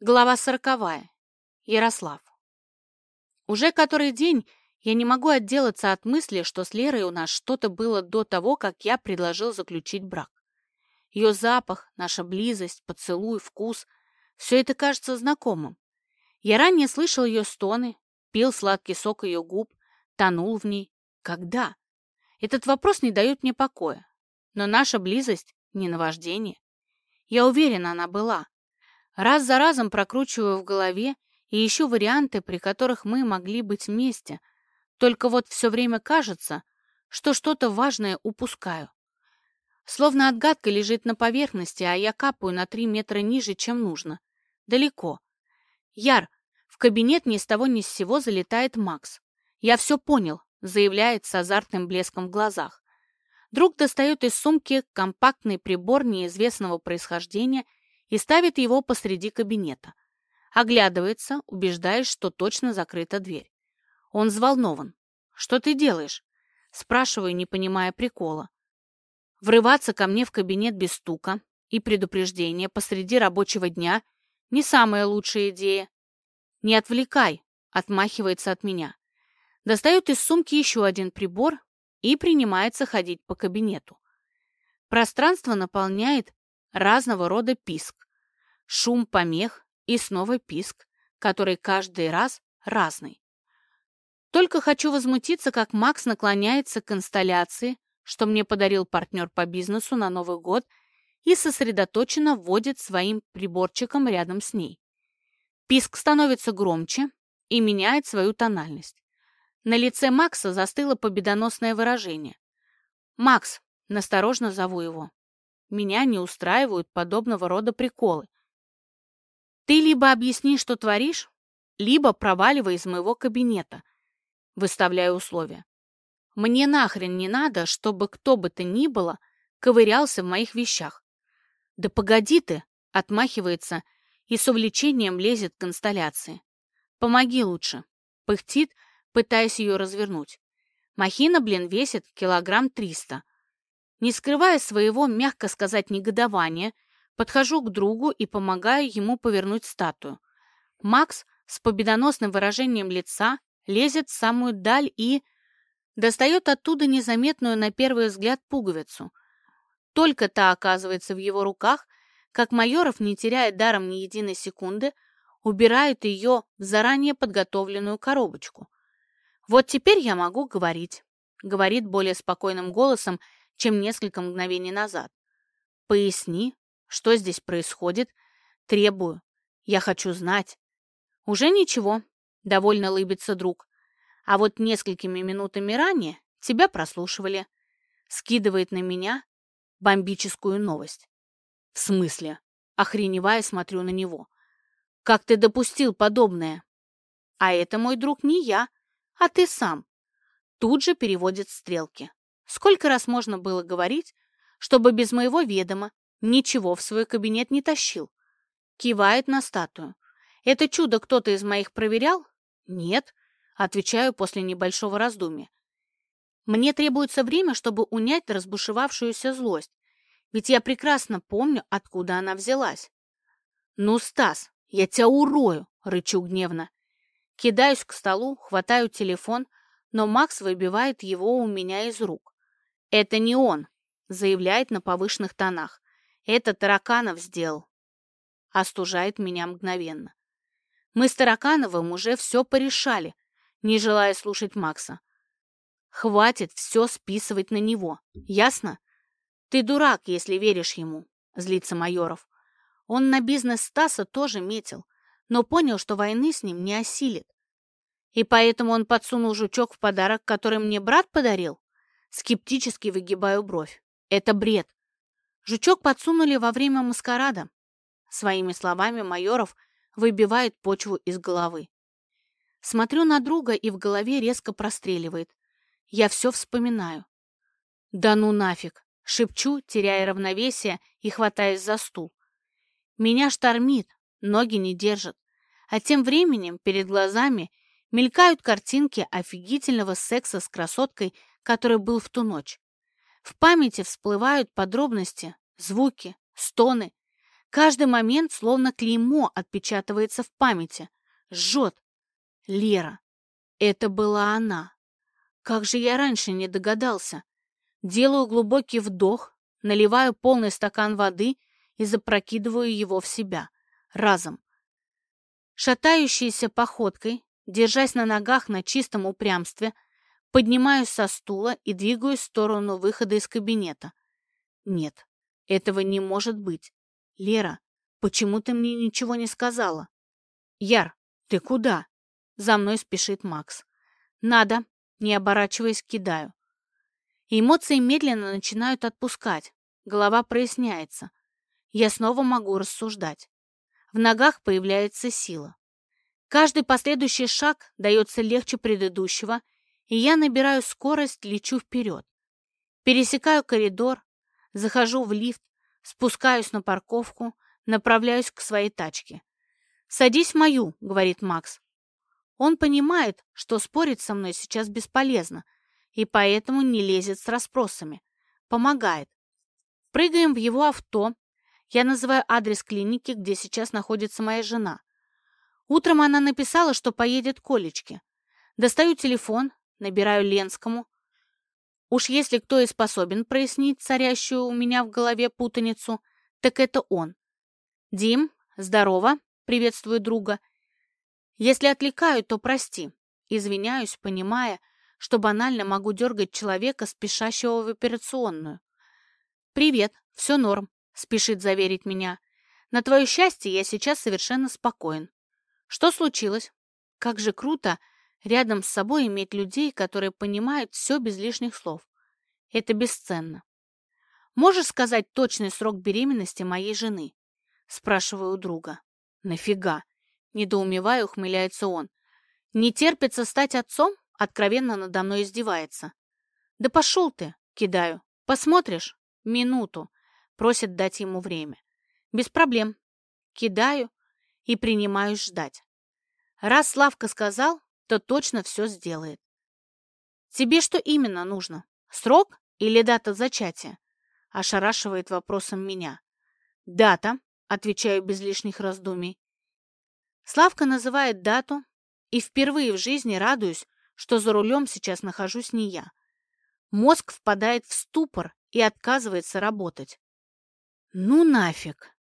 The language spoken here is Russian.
Глава сороковая. Ярослав. Уже который день я не могу отделаться от мысли, что с Лерой у нас что-то было до того, как я предложил заключить брак. Ее запах, наша близость, поцелуй, вкус — все это кажется знакомым. Я ранее слышал ее стоны, пил сладкий сок ее губ, тонул в ней. Когда? Этот вопрос не дает мне покоя. Но наша близость — не наваждение. Я уверена, она была. Раз за разом прокручиваю в голове и ищу варианты, при которых мы могли быть вместе. Только вот все время кажется, что что-то важное упускаю. Словно отгадка лежит на поверхности, а я капаю на три метра ниже, чем нужно. Далеко. Яр, в кабинет ни с того ни с сего залетает Макс. «Я все понял», — заявляет с азартным блеском в глазах. Друг достает из сумки компактный прибор неизвестного происхождения и ставит его посреди кабинета. Оглядывается, убеждаясь, что точно закрыта дверь. Он взволнован. «Что ты делаешь?» Спрашиваю, не понимая прикола. Врываться ко мне в кабинет без стука и предупреждения посреди рабочего дня — не самая лучшая идея. «Не отвлекай», — отмахивается от меня. Достает из сумки еще один прибор и принимается ходить по кабинету. Пространство наполняет разного рода писк, шум помех и снова писк, который каждый раз разный. Только хочу возмутиться, как Макс наклоняется к инсталляции, что мне подарил партнер по бизнесу на Новый год, и сосредоточенно вводит своим приборчиком рядом с ней. Писк становится громче и меняет свою тональность. На лице Макса застыло победоносное выражение. «Макс!» — насторожно зову его. Меня не устраивают подобного рода приколы. Ты либо объясни, что творишь, либо проваливай из моего кабинета. Выставляю условия. Мне нахрен не надо, чтобы кто бы то ни было ковырялся в моих вещах. Да погоди ты, отмахивается и с увлечением лезет к инсталляции. Помоги лучше. Пыхтит, пытаясь ее развернуть. Махина, блин, весит килограмм триста. Не скрывая своего, мягко сказать, негодования, подхожу к другу и помогаю ему повернуть статую. Макс с победоносным выражением лица лезет в самую даль и... достает оттуда незаметную на первый взгляд пуговицу. Только та оказывается в его руках, как Майоров, не теряя даром ни единой секунды, убирает ее в заранее подготовленную коробочку. «Вот теперь я могу говорить», — говорит более спокойным голосом, чем несколько мгновений назад. «Поясни, что здесь происходит? Требую. Я хочу знать». «Уже ничего», — довольно лыбится друг. «А вот несколькими минутами ранее тебя прослушивали». Скидывает на меня бомбическую новость. «В смысле?» — охреневая смотрю на него. «Как ты допустил подобное?» «А это, мой друг, не я, а ты сам». Тут же переводит стрелки. Сколько раз можно было говорить, чтобы без моего ведома ничего в свой кабинет не тащил? Кивает на статую. Это чудо кто-то из моих проверял? Нет, отвечаю после небольшого раздумья. Мне требуется время, чтобы унять разбушевавшуюся злость, ведь я прекрасно помню, откуда она взялась. «Ну, Стас, я тебя урою!» — рычу гневно. Кидаюсь к столу, хватаю телефон, но Макс выбивает его у меня из рук. «Это не он», — заявляет на повышенных тонах. «Это Тараканов сделал». Остужает меня мгновенно. Мы с Таракановым уже все порешали, не желая слушать Макса. Хватит все списывать на него, ясно? Ты дурак, если веришь ему, злится Майоров. Он на бизнес Стаса тоже метил, но понял, что войны с ним не осилит. И поэтому он подсунул жучок в подарок, который мне брат подарил? Скептически выгибаю бровь. Это бред. Жучок подсунули во время маскарада. Своими словами Майоров выбивает почву из головы. Смотрю на друга и в голове резко простреливает. Я все вспоминаю. Да ну нафиг. Шепчу, теряя равновесие и хватаясь за стул. Меня штормит, ноги не держат. А тем временем перед глазами мелькают картинки офигительного секса с красоткой который был в ту ночь. В памяти всплывают подробности, звуки, стоны, Каждый момент словно клеймо отпечатывается в памяти. Жжет. Лера. Это была она. Как же я раньше не догадался. Делаю глубокий вдох, наливаю полный стакан воды и запрокидываю его в себя. Разом. Шатающейся походкой, держась на ногах на чистом упрямстве, поднимаюсь со стула и двигаюсь в сторону выхода из кабинета. Нет, этого не может быть. Лера, почему ты мне ничего не сказала? Яр, ты куда? За мной спешит Макс. Надо, не оборачиваясь, кидаю. Эмоции медленно начинают отпускать. Голова проясняется. Я снова могу рассуждать. В ногах появляется сила. Каждый последующий шаг дается легче предыдущего, и я набираю скорость, лечу вперед. Пересекаю коридор, захожу в лифт, спускаюсь на парковку, направляюсь к своей тачке. «Садись мою», — говорит Макс. Он понимает, что спорить со мной сейчас бесполезно, и поэтому не лезет с расспросами. Помогает. Прыгаем в его авто. Я называю адрес клиники, где сейчас находится моя жена. Утром она написала, что поедет к Олечке. Достаю телефон, набираю Ленскому. Уж если кто и способен прояснить царящую у меня в голове путаницу, так это он. «Дим, здорово!» — приветствую друга. Если отвлекаю, то прости. Извиняюсь, понимая, что банально могу дергать человека, спешащего в операционную. «Привет, все норм», — спешит заверить меня. «На твое счастье я сейчас совершенно спокоен. Что случилось? Как же круто рядом с собой иметь людей, которые понимают все без лишних слов. Это бесценно. Можешь сказать точный срок беременности моей жены? Спрашиваю у друга. Нафига? Недоумевая, ухмыляется он. Не терпится стать отцом? Откровенно надо мной издевается. Да пошел ты, кидаю. Посмотришь? Минуту. Просит дать ему время. Без проблем. Кидаю и принимаюсь ждать. Раз Славка сказал, то точно все сделает. Тебе что именно нужно? Срок или дата зачатия? Ошарашивает вопросом меня. Дата, отвечаю без лишних раздумий. Славка называет дату, и впервые в жизни радуюсь, что за рулем сейчас нахожусь не я. Мозг впадает в ступор и отказывается работать. Ну нафиг!